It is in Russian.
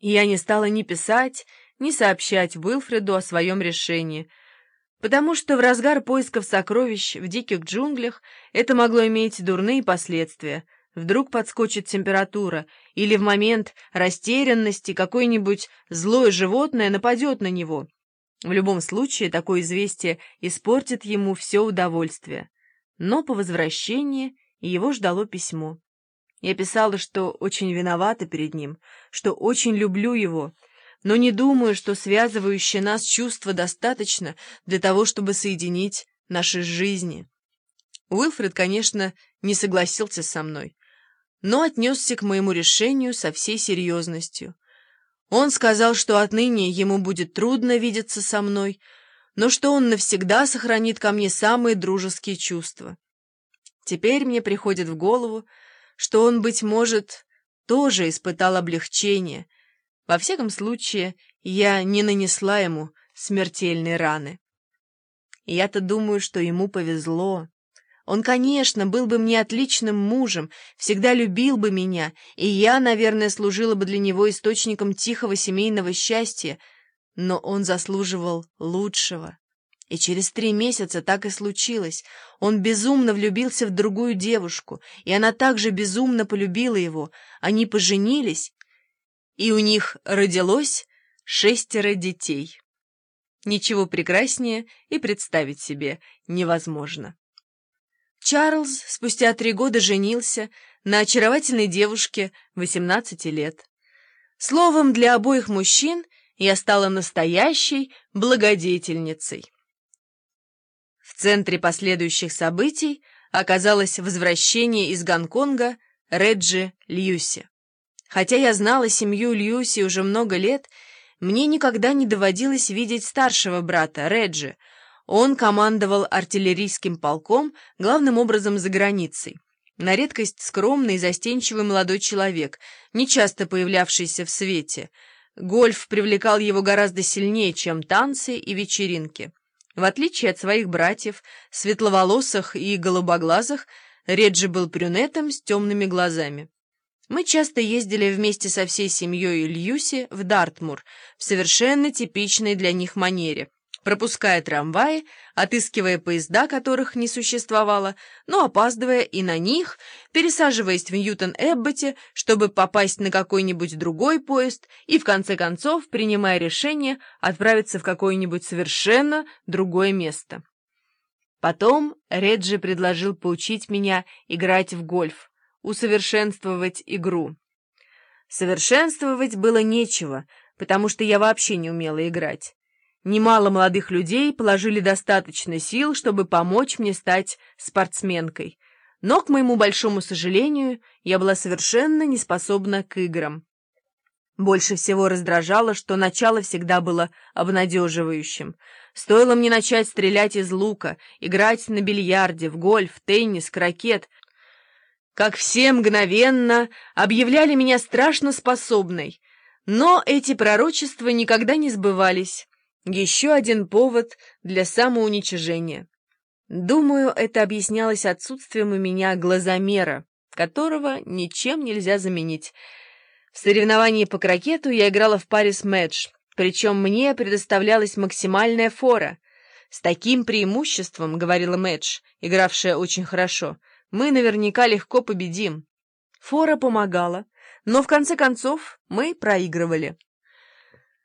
И я не стала ни писать, ни сообщать Уилфреду о своем решении, потому что в разгар поисков сокровищ в диких джунглях это могло иметь дурные последствия. Вдруг подскочит температура, или в момент растерянности какое-нибудь злое животное нападет на него. В любом случае, такое известие испортит ему все удовольствие. Но по возвращении его ждало письмо. Я писала, что очень виновата перед ним, что очень люблю его, но не думаю, что связывающее нас чувство достаточно для того, чтобы соединить наши жизни. Уилфред, конечно, не согласился со мной, но отнесся к моему решению со всей серьезностью. Он сказал, что отныне ему будет трудно видеться со мной, но что он навсегда сохранит ко мне самые дружеские чувства. Теперь мне приходит в голову, что он, быть может, тоже испытал облегчение. Во всяком случае, я не нанесла ему смертельной раны. Я-то думаю, что ему повезло. Он, конечно, был бы мне отличным мужем, всегда любил бы меня, и я, наверное, служила бы для него источником тихого семейного счастья, но он заслуживал лучшего. И через три месяца так и случилось. Он безумно влюбился в другую девушку, и она также безумно полюбила его. Они поженились, и у них родилось шестеро детей. Ничего прекраснее и представить себе невозможно. Чарльз спустя три года женился на очаровательной девушке 18 лет. Словом, для обоих мужчин я стала настоящей благодетельницей. Центре последующих событий оказалось возвращение из Гонконга Реджи Льюси. Хотя я знала семью Льюси уже много лет, мне никогда не доводилось видеть старшего брата, Реджи. Он командовал артиллерийским полком, главным образом за границей. На редкость скромный и застенчивый молодой человек, нечасто появлявшийся в свете. Гольф привлекал его гораздо сильнее, чем танцы и вечеринки. В отличие от своих братьев, светловолосых и голубоглазых, Реджи был брюнетом с темными глазами. Мы часто ездили вместе со всей семьей Льюси в Дартмур в совершенно типичной для них манере – пропуская трамваи, отыскивая поезда, которых не существовало, но опаздывая и на них, пересаживаясь в Ньютон-Эбботе, чтобы попасть на какой-нибудь другой поезд и, в конце концов, принимая решение отправиться в какое-нибудь совершенно другое место. Потом Реджи предложил поучить меня играть в гольф, усовершенствовать игру. Совершенствовать было нечего, потому что я вообще не умела играть. Немало молодых людей положили достаточно сил, чтобы помочь мне стать спортсменкой. Но, к моему большому сожалению, я была совершенно не способна к играм. Больше всего раздражало, что начало всегда было обнадеживающим. Стоило мне начать стрелять из лука, играть на бильярде, в гольф, теннис, крокет, как все мгновенно объявляли меня страшно способной. Но эти пророчества никогда не сбывались. Еще один повод для самоуничижения. Думаю, это объяснялось отсутствием у меня глазомера, которого ничем нельзя заменить. В соревновании по крокету я играла в паре с Мэдж, причем мне предоставлялась максимальная фора. «С таким преимуществом, — говорила Мэдж, игравшая очень хорошо, — мы наверняка легко победим». Фора помогала, но в конце концов мы проигрывали.